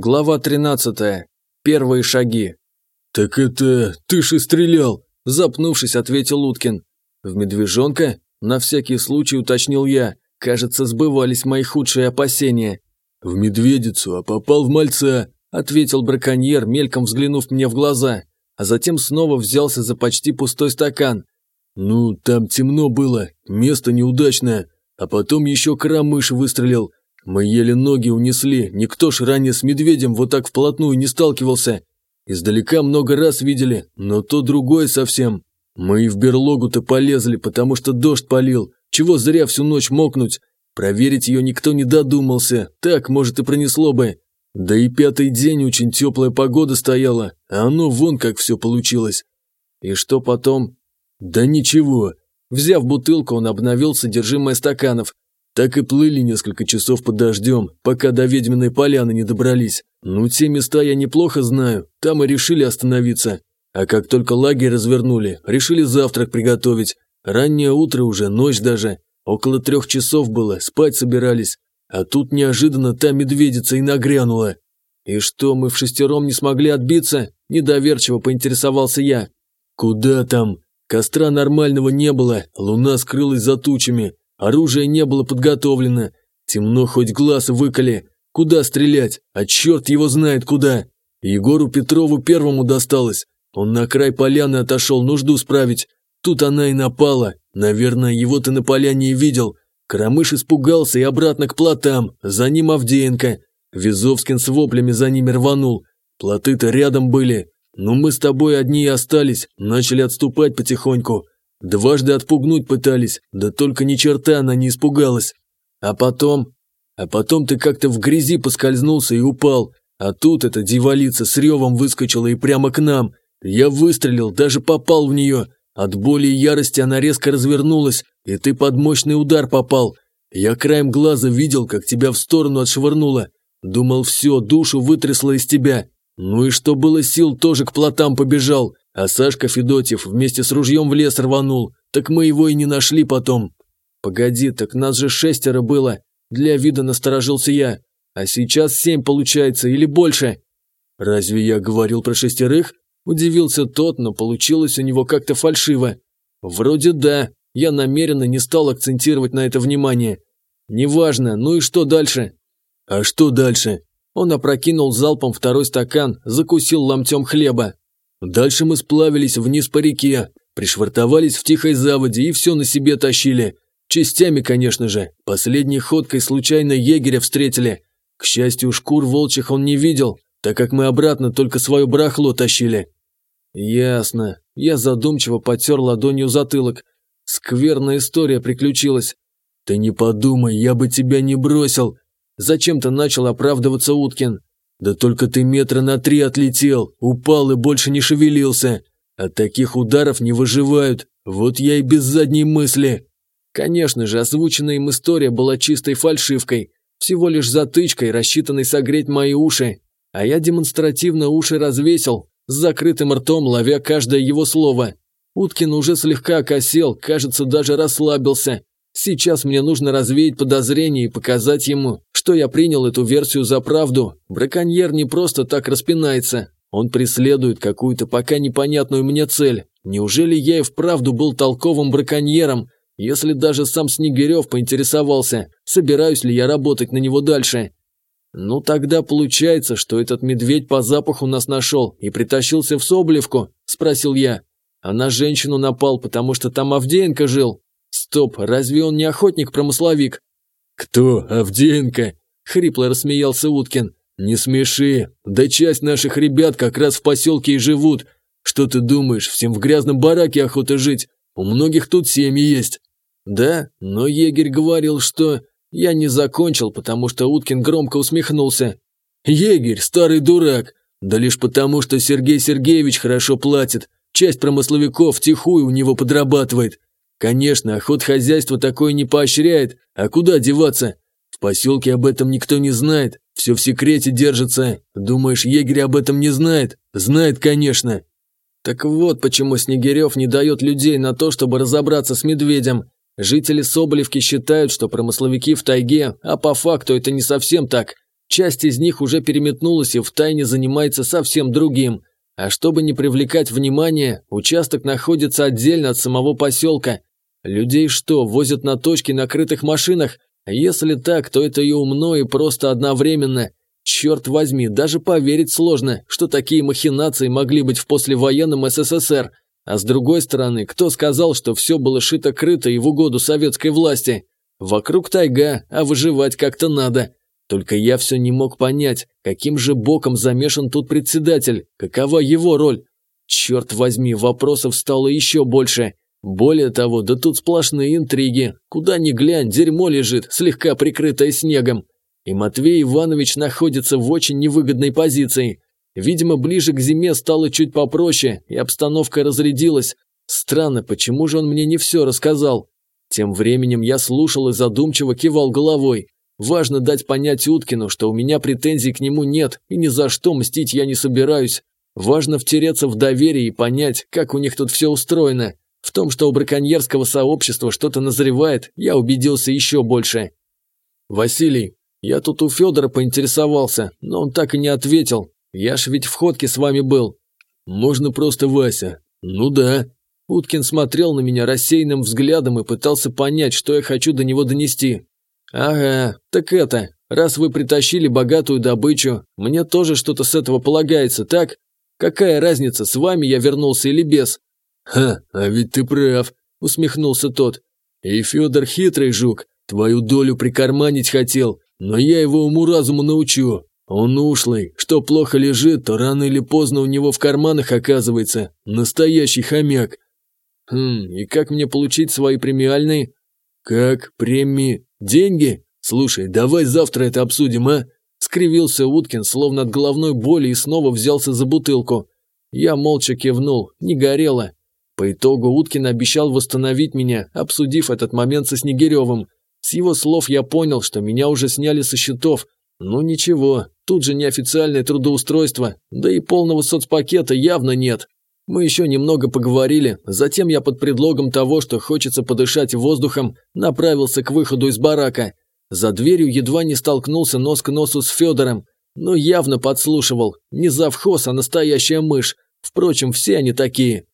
Глава 13. Первые шаги. «Так это ты же стрелял!» – запнувшись, ответил Уткин. «В медвежонка?» – на всякий случай уточнил я. Кажется, сбывались мои худшие опасения. «В медведицу, а попал в мальца», – ответил браконьер, мельком взглянув мне в глаза, а затем снова взялся за почти пустой стакан. «Ну, там темно было, место неудачное, а потом еще карамыш выстрелил, мы еле ноги унесли, никто ж ранее с медведем вот так вплотную не сталкивался. Издалека много раз видели, но то другое совсем. Мы и в берлогу-то полезли, потому что дождь полил. Чего зря всю ночь мокнуть. Проверить ее никто не додумался, так, может, и пронесло бы. Да и пятый день очень теплая погода стояла, а оно вон как все получилось. И что потом? Да ничего. Взяв бутылку, он обновил содержимое стаканов, так и плыли несколько часов под дождем, пока до ведьминой поляны не добрались. Ну, те места я неплохо знаю, там и решили остановиться. А как только лагерь развернули, решили завтрак приготовить. Раннее утро уже, ночь даже. Около трех часов было, спать собирались. А тут неожиданно та медведица и нагрянула. И что, мы в шестером не смогли отбиться? Недоверчиво поинтересовался я. Куда там? Костра нормального не было, луна скрылась за тучами. Оружие не было подготовлено. Темно хоть глаз выколи. Куда стрелять? А черт его знает куда. Егору Петрову первому досталось. Он на край поляны отошел нужду справить. Тут она и напала. Наверное, его ты на поляне и видел. Крамыш испугался и обратно к плотам. За ним Авдеенко. Визовскин с воплями за ними рванул. Плоты-то рядом были. Но мы с тобой одни и остались. Начали отступать потихоньку. Дважды отпугнуть пытались, да только ни черта она не испугалась. А потом... А потом ты как-то в грязи поскользнулся и упал. А тут эта дьяволица с ревом выскочила и прямо к нам. Я выстрелил, даже попал в нее. От боли и ярости она резко развернулась, и ты под мощный удар попал. Я краем глаза видел, как тебя в сторону отшвырнуло. Думал, все, душу вытрясло из тебя. Ну и что было сил, тоже к плотам побежал. А Сашка Федотьев вместе с ружьем в лес рванул, так мы его и не нашли потом. Погоди, так нас же шестеро было. Для вида насторожился я. А сейчас семь получается или больше. Разве я говорил про шестерых? Удивился тот, но получилось у него как-то фальшиво. Вроде да, я намеренно не стал акцентировать на это внимание. Неважно, ну и что дальше? А что дальше? Он опрокинул залпом второй стакан, закусил ломтем хлеба. Дальше мы сплавились вниз по реке, пришвартовались в тихой заводе и все на себе тащили. Частями, конечно же. Последней ходкой случайно егеря встретили. К счастью, шкур волчьих он не видел, так как мы обратно только свое барахло тащили. Ясно. Я задумчиво потер ладонью затылок. Скверная история приключилась. Ты не подумай, я бы тебя не бросил. Зачем-то начал оправдываться Уткин. Да только ты метра на три отлетел, упал и больше не шевелился. От таких ударов не выживают. Вот я и без задней мысли. Конечно же, озвученная им история была чистой фальшивкой, всего лишь затычкой, рассчитанной согреть мои уши. А я демонстративно уши развесил, с закрытым ртом ловя каждое его слово. Уткин уже слегка окосел, кажется, даже расслабился. Сейчас мне нужно развеять подозрения и показать ему, что я принял эту версию за правду. Браконьер не просто так распинается. Он преследует какую-то пока непонятную мне цель. Неужели я и вправду был толковым браконьером, если даже сам Снегирев поинтересовался, собираюсь ли я работать на него дальше? Ну тогда получается, что этот медведь по запаху нас нашел и притащился в Соболевку, спросил я. А на женщину напал, потому что там Авдеенко жил. Стоп, разве он не охотник-промысловик? Кто, Авдеенко? Хрипло рассмеялся Уткин. Не смеши, да часть наших ребят как раз в поселке и живут. Что ты думаешь, всем в грязном бараке охота жить? У многих тут семьи есть. Да, но егерь говорил, что... Я не закончил, потому что Уткин громко усмехнулся. Егерь, старый дурак. Да лишь потому, что Сергей Сергеевич хорошо платит. Часть промысловиков тихую у него подрабатывает. Конечно, охотхозяйство такое не поощряет, а куда деваться? В поселке об этом никто не знает, все в секрете держится. Думаешь, егерь об этом не знает? Знает, конечно. Так вот, почему Снегирев не дает людей на то, чтобы разобраться с медведем. Жители Соболевки считают, что промысловики в тайге, а по факту это не совсем так. Часть из них уже переметнулась и втайне занимается совсем другим. А чтобы не привлекать внимания, участок находится отдельно от самого поселка. Людей что, возят на точки на крытых машинах? Если так, то это и умно, и просто одновременно. Черт возьми, даже поверить сложно, что такие махинации могли быть в послевоенном СССР. А с другой стороны, кто сказал, что все было шито-крыто и в угоду советской власти? Вокруг тайга, а выживать как-то надо. Только я все не мог понять, каким же боком замешан тут председатель, какова его роль. Черт возьми, вопросов стало еще больше. Более того, да тут сплошные интриги. Куда ни глянь, дерьмо лежит, слегка прикрытое снегом. И Матвей Иванович находится в очень невыгодной позиции. Видимо, ближе к зиме стало чуть попроще, и обстановка разрядилась. Странно, почему же он мне не все рассказал? Тем временем я слушал и задумчиво кивал головой. Важно дать понять Уткину, что у меня претензий к нему нет, и ни за что мстить я не собираюсь. Важно втереться в доверие и понять, как у них тут все устроено. В том, что у браконьерского сообщества что-то назревает, я убедился еще больше. «Василий, я тут у Федора поинтересовался, но он так и не ответил. Я ж ведь в ходке с вами был». «Можно просто Вася». «Ну да». Уткин смотрел на меня рассеянным взглядом и пытался понять, что я хочу до него донести. «Ага, так это, раз вы притащили богатую добычу, мне тоже что-то с этого полагается, так? Какая разница, с вами я вернулся или без?» «Ха, а ведь ты прав», – усмехнулся тот. «И Федор хитрый жук, твою долю прикарманить хотел, но я его уму-разуму научу. Он ушлый, что плохо лежит, то рано или поздно у него в карманах оказывается настоящий хомяк». «Хм, и как мне получить свои премиальные?» «Как? Премии? Деньги? Слушай, давай завтра это обсудим, а?» Скривился Уткин, словно от головной боли, и снова взялся за бутылку. Я молча кивнул, не горело. По итогу Уткин обещал восстановить меня, обсудив этот момент со Снегиревым. С его слов я понял, что меня уже сняли со счетов. Ну ничего, тут же неофициальное трудоустройство, да и полного соцпакета явно нет. Мы еще немного поговорили, затем я под предлогом того, что хочется подышать воздухом, направился к выходу из барака. За дверью едва не столкнулся нос к носу с Федором, но явно подслушивал. Не завхоз, а настоящая мышь. Впрочем, все они такие.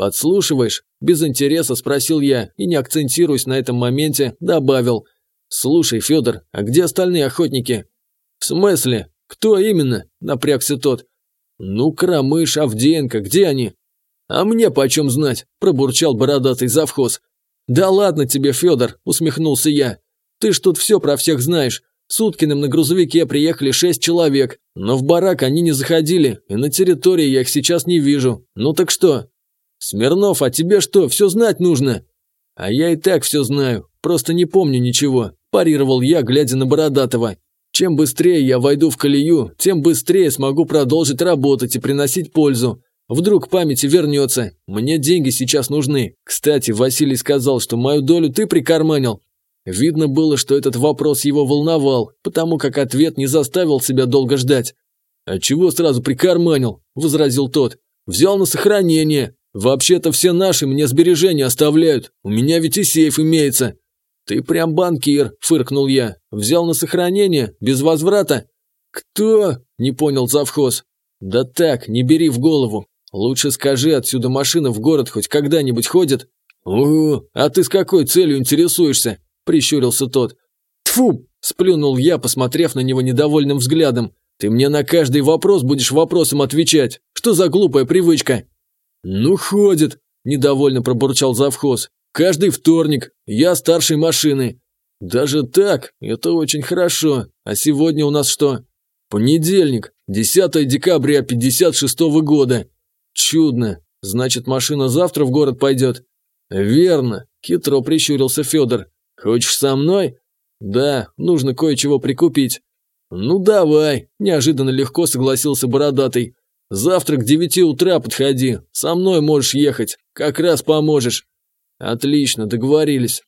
«Подслушиваешь?» – без интереса спросил я и, не акцентируясь на этом моменте, добавил. «Слушай, Федор, а где остальные охотники?» «В смысле? Кто именно?» – напрягся тот. «Ну, Крамыш, Авдеенко, где они?» «А мне почем знать?» – пробурчал бородатый завхоз. «Да ладно тебе, Федор», – усмехнулся я. «Ты ж тут все про всех знаешь. С Уткиным на грузовике приехали шесть человек, но в барак они не заходили, и на территории я их сейчас не вижу. Ну так что?» «Смирнов, а тебе что, все знать нужно?» «А я и так все знаю, просто не помню ничего», – парировал я, глядя на Бородатого. Чем быстрее я войду в колею, тем быстрее смогу продолжить работать и приносить пользу. Вдруг памяти вернется. Мне деньги сейчас нужны. Кстати, Василий сказал, что мою долю ты прикарманил. Видно было, что этот вопрос его волновал, потому как ответ не заставил себя долго ждать. «А чего сразу прикарманил?» – возразил тот. «Взял на сохранение. Вообще-то все наши мне сбережения оставляют. У меня ведь и сейф имеется. «Ты прям банкир», – фыркнул я. «Взял на сохранение? Без возврата?» «Кто?» – не понял завхоз. «Да так, не бери в голову. Лучше скажи, отсюда машина в город хоть когда-нибудь ходит?» «Ого, а ты с какой целью интересуешься?» – прищурился тот. Тфу! сплюнул я, посмотрев на него недовольным взглядом. «Ты мне на каждый вопрос будешь вопросом отвечать. Что за глупая привычка?» «Ну, ходит», – недовольно пробурчал завхоз. Каждый вторник. Я старший машины. Даже так? Это очень хорошо. А сегодня у нас что? Понедельник, 10 декабря 56 -го года. Чудно. Значит, машина завтра в город пойдет? Верно. Хитро прищурился Федор. Хочешь со мной? Да, нужно кое-чего прикупить. Ну давай, неожиданно легко согласился Бородатый. Завтра к девяти утра подходи, со мной можешь ехать, как раз поможешь. Отлично, договорились.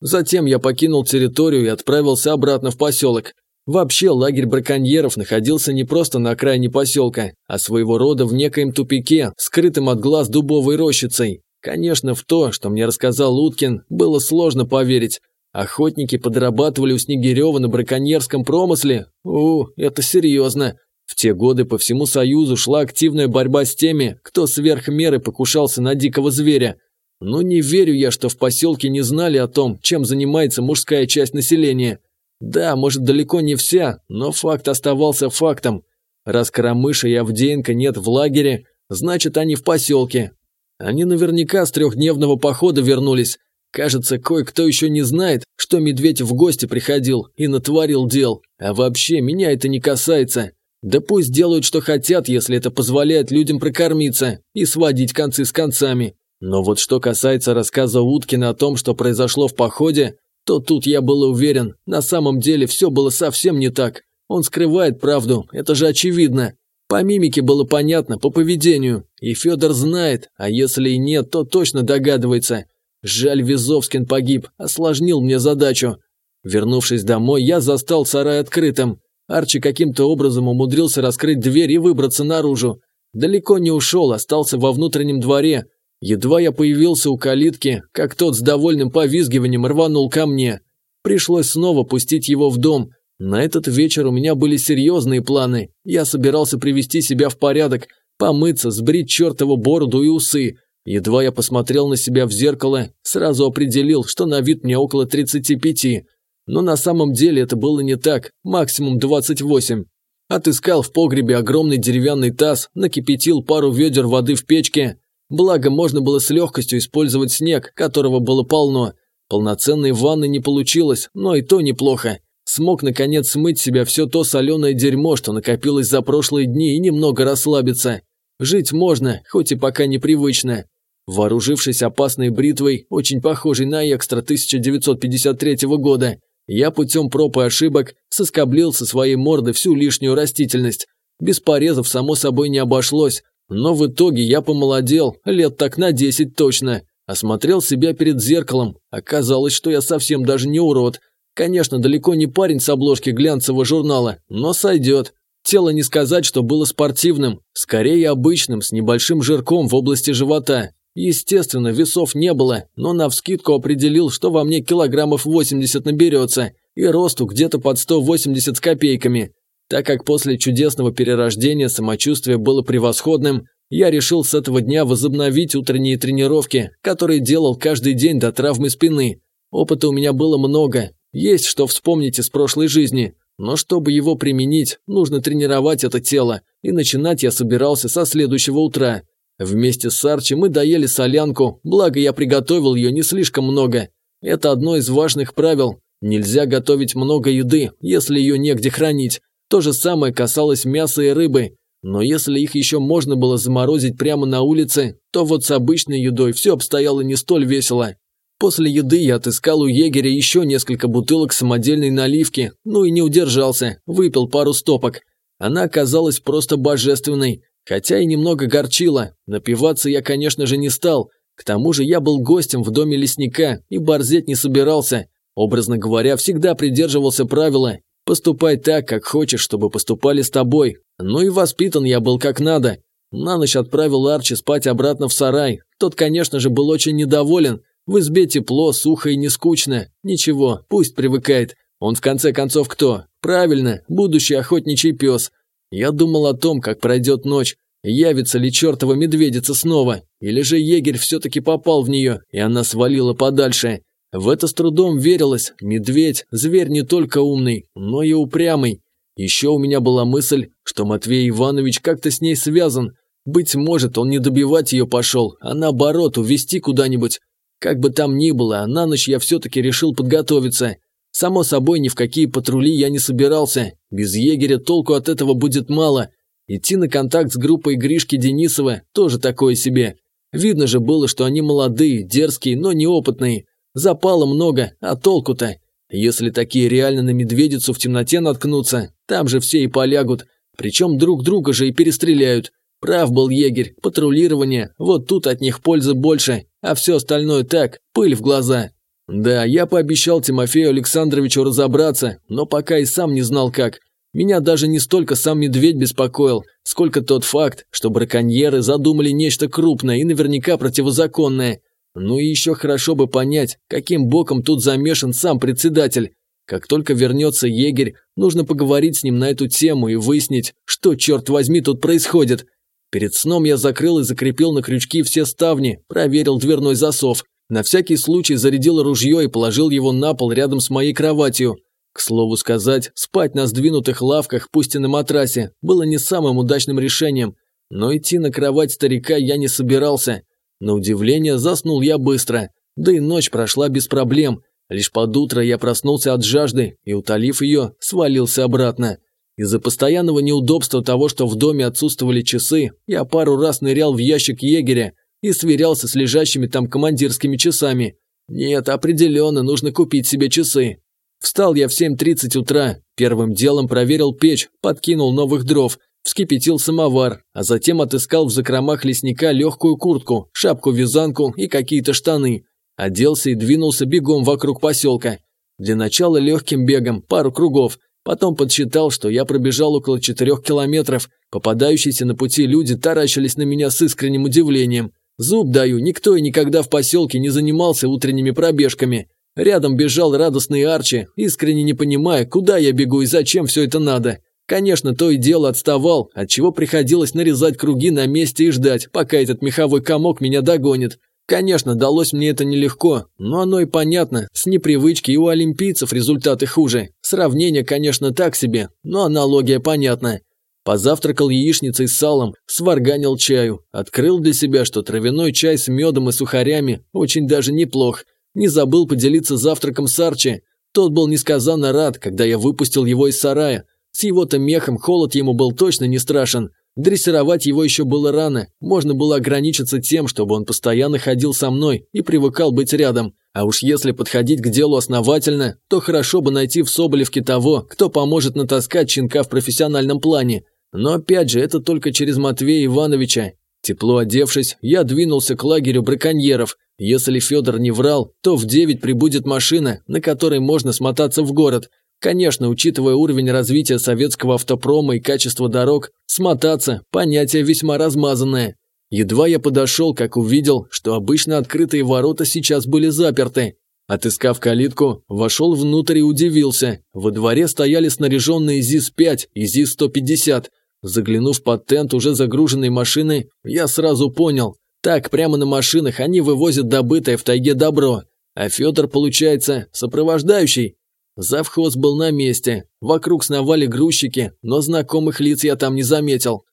Затем я покинул территорию и отправился обратно в поселок. Вообще, лагерь браконьеров находился не просто на окраине поселка, а своего рода в некоем тупике, скрытым от глаз дубовой рощицей. Конечно, в то, что мне рассказал Уткин, было сложно поверить. Охотники подрабатывали у Снегирева на браконьерском промысле? У, это серьезно. В те годы по всему Союзу шла активная борьба с теми, кто сверх меры покушался на дикого зверя. Но не верю я, что в поселке не знали о том, чем занимается мужская часть населения. Да, может, далеко не вся, но факт оставался фактом. Раз Карамыша и Авдеенко нет в лагере, значит, они в поселке. Они наверняка с трехдневного похода вернулись. Кажется, кое-кто еще не знает, что медведь в гости приходил и натворил дел. А вообще, меня это не касается. Да пусть делают, что хотят, если это позволяет людям прокормиться и сводить концы с концами. Но вот что касается рассказа Уткина о том, что произошло в походе, то тут я был уверен, на самом деле все было совсем не так. Он скрывает правду, это же очевидно. По мимике было понятно, по поведению. И Федор знает, а если и нет, то точно догадывается. Жаль, Визовскин погиб, осложнил мне задачу. Вернувшись домой, я застал сарай открытым. Арчи каким-то образом умудрился раскрыть дверь и выбраться наружу. Далеко не ушел, остался во внутреннем дворе. Едва я появился у калитки, как тот с довольным повизгиванием рванул ко мне. Пришлось снова пустить его в дом. На этот вечер у меня были серьезные планы. Я собирался привести себя в порядок, помыться, сбрить чертову бороду и усы. Едва я посмотрел на себя в зеркало, сразу определил, что на вид мне около 35. Но на самом деле это было не так, максимум 28. Отыскал в погребе огромный деревянный таз, накипятил пару ведер воды в печке. Благо, можно было с легкостью использовать снег, которого было полно. Полноценной ванны не получилось, но и то неплохо. Смог, наконец, смыть себя все то соленое дерьмо, что накопилось за прошлые дни, и немного расслабиться. Жить можно, хоть и пока непривычно. Вооружившись опасной бритвой, очень похожей на экстра 1953 года, я путем проб и ошибок соскоблил со своей морды всю лишнюю растительность. Без порезов, само собой, не обошлось, но в итоге я помолодел, лет так на 10 точно. Осмотрел себя перед зеркалом, оказалось, что я совсем даже не урод. Конечно, далеко не парень с обложки глянцевого журнала, но сойдет. Тело не сказать, что было спортивным, скорее обычным, с небольшим жирком в области живота. Естественно, весов не было, но навскидку определил, что во мне килограммов 80 наберется, и росту где-то под 180 с копейками. Так как после чудесного перерождения самочувствие было превосходным, я решил с этого дня возобновить утренние тренировки, которые делал каждый день до травмы спины. Опыта у меня было много, есть что вспомнить из прошлой жизни, но чтобы его применить, нужно тренировать это тело, и начинать я собирался со следующего утра. Вместе с Арчи мы доели солянку, благо я приготовил ее не слишком много. Это одно из важных правил. Нельзя готовить много еды, если ее негде хранить. То же самое касалось мяса и рыбы. Но если их еще можно было заморозить прямо на улице, то вот с обычной едой все обстояло не столь весело. После еды я отыскал у егеря еще несколько бутылок самодельной наливки, ну и не удержался, выпил пару стопок. Она оказалась просто божественной, Хотя и немного горчило, напиваться я, конечно же, не стал. К тому же я был гостем в доме лесника и борзеть не собирался. Образно говоря, всегда придерживался правила «поступай так, как хочешь, чтобы поступали с тобой». Ну и воспитан я был как надо. На ночь отправил Арчи спать обратно в сарай. Тот, конечно же, был очень недоволен. В избе тепло, сухо и не скучно. Ничего, пусть привыкает. Он в конце концов кто? Правильно, будущий охотничий пес. Я думал о том, как пройдет ночь, явится ли чертова медведица снова, или же егерь все-таки попал в нее, и она свалила подальше. В это с трудом верилось, медведь – зверь не только умный, но и упрямый. Еще у меня была мысль, что Матвей Иванович как-то с ней связан. Быть может, он не добивать ее пошел, а наоборот, увезти куда-нибудь. Как бы там ни было, на ночь я все-таки решил подготовиться – Само собой, ни в какие патрули я не собирался. Без егеря толку от этого будет мало. Идти на контакт с группой Гришки Денисова тоже такое себе. Видно же было, что они молодые, дерзкие, но неопытные. Запала много, а толку-то? Если такие реально на медведицу в темноте наткнутся, там же все и полягут. Причем друг друга же и перестреляют. Прав был егерь, патрулирование, вот тут от них пользы больше, а все остальное так, пыль в глаза. Да, я пообещал Тимофею Александровичу разобраться, но пока и сам не знал как. Меня даже не столько сам медведь беспокоил, сколько тот факт, что браконьеры задумали нечто крупное и наверняка противозаконное. Ну и еще хорошо бы понять, каким боком тут замешан сам председатель. Как только вернется егерь, нужно поговорить с ним на эту тему и выяснить, что, черт возьми, тут происходит. Перед сном я закрыл и закрепил на крючки все ставни, проверил дверной засов. На всякий случай зарядил ружье и положил его на пол рядом с моей кроватью. К слову сказать, спать на сдвинутых лавках, пусть и на матрасе, было не самым удачным решением. Но идти на кровать старика я не собирался. На удивление, заснул я быстро. Да и ночь прошла без проблем. Лишь под утро я проснулся от жажды и, утолив ее, свалился обратно. Из-за постоянного неудобства того, что в доме отсутствовали часы, я пару раз нырял в ящик егеря и сверялся с лежащими там командирскими часами. Нет, определенно нужно купить себе часы. Встал я в 7.30 утра, первым делом проверил печь, подкинул новых дров, вскипятил самовар, а затем отыскал в закромах лесника легкую куртку, шапку-вязанку и какие-то штаны. Оделся и двинулся бегом вокруг поселка. Для начала легким бегом, пару кругов, Потом подсчитал, что я пробежал около четырех километров. Попадающиеся на пути люди таращились на меня с искренним удивлением. Зуб даю, никто и никогда в поселке не занимался утренними пробежками. Рядом бежал радостный Арчи, искренне не понимая, куда я бегу и зачем все это надо. Конечно, то и дело отставал, отчего приходилось нарезать круги на месте и ждать, пока этот меховой комок меня догонит. Конечно, далось мне это нелегко, но оно и понятно, с непривычки и у олимпийцев результаты хуже. Сравнение, конечно, так себе, но аналогия понятна. Позавтракал яичницей с салом, сварганил чаю, открыл для себя, что травяной чай с медом и сухарями очень даже неплох. Не забыл поделиться завтраком с Арчи. Тот был несказанно рад, когда я выпустил его из сарая. С его-то мехом холод ему был точно не страшен, Дрессировать его еще было рано, можно было ограничиться тем, чтобы он постоянно ходил со мной и привыкал быть рядом. А уж если подходить к делу основательно, то хорошо бы найти в Соболевке того, кто поможет натаскать щенка в профессиональном плане. Но опять же, это только через Матвея Ивановича. Тепло одевшись, я двинулся к лагерю браконьеров. Если Федор не врал, то в девять прибудет машина, на которой можно смотаться в город. Конечно, учитывая уровень развития советского автопрома и качество дорог, смотаться – понятие весьма размазанное. Едва я подошел, как увидел, что обычно открытые ворота сейчас были заперты. Отыскав калитку, вошел внутрь и удивился. Во дворе стояли снаряженные ЗИС-5 и ЗИС-150. Заглянув под тент уже загруженной машины, я сразу понял. Так, прямо на машинах они вывозят добытое в тайге добро. А Федор, получается, сопровождающий. Завхоз был на месте. Вокруг сновали грузчики, но знакомых лиц я там не заметил.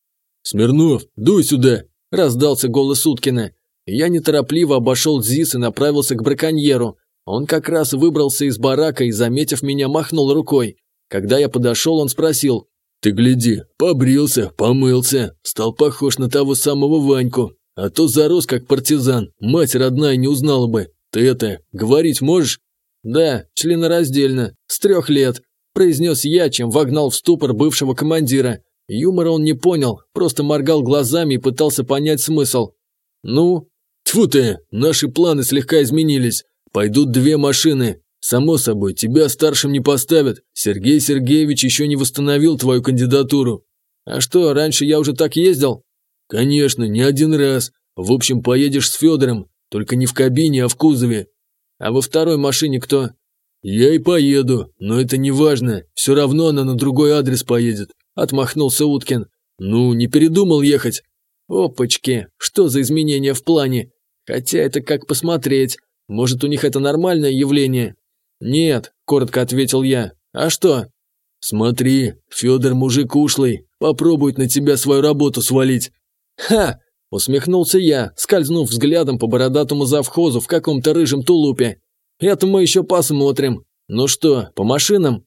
«Смирнов, дуй сюда!» – раздался голос Уткина. Я неторопливо обошел ЗИС и направился к браконьеру. Он как раз выбрался из барака и, заметив меня, махнул рукой. Когда я подошел, он спросил. «Ты гляди, побрился, помылся, стал похож на того самого Ваньку. А то зарос как партизан, мать родная не узнала бы. Ты это, говорить можешь?» «Да, членораздельно, с трех лет», – произнес я, чем вогнал в ступор бывшего командира. Юмора он не понял, просто моргал глазами и пытался понять смысл. «Ну?» «Тьфу ты, наши планы слегка изменились. Пойдут две машины. Само собой, тебя старшим не поставят. Сергей Сергеевич еще не восстановил твою кандидатуру». «А что, раньше я уже так ездил?» «Конечно, не один раз. В общем, поедешь с Федором, только не в кабине, а в кузове. А во второй машине кто? Я и поеду, но это не важно. Все равно она на другой адрес поедет. Отмахнулся Уткин. Ну, не передумал ехать? Опачки, что за изменения в плане? Хотя это как посмотреть. Может, у них это нормальное явление? Нет, коротко ответил я. А что? Смотри, Федор мужик ушлый, попробует на тебя свою работу свалить. Ха! Усмехнулся я, скользнув взглядом по бородатому завхозу в каком-то рыжем тулупе. «Это мы еще посмотрим. Ну что, по машинам?»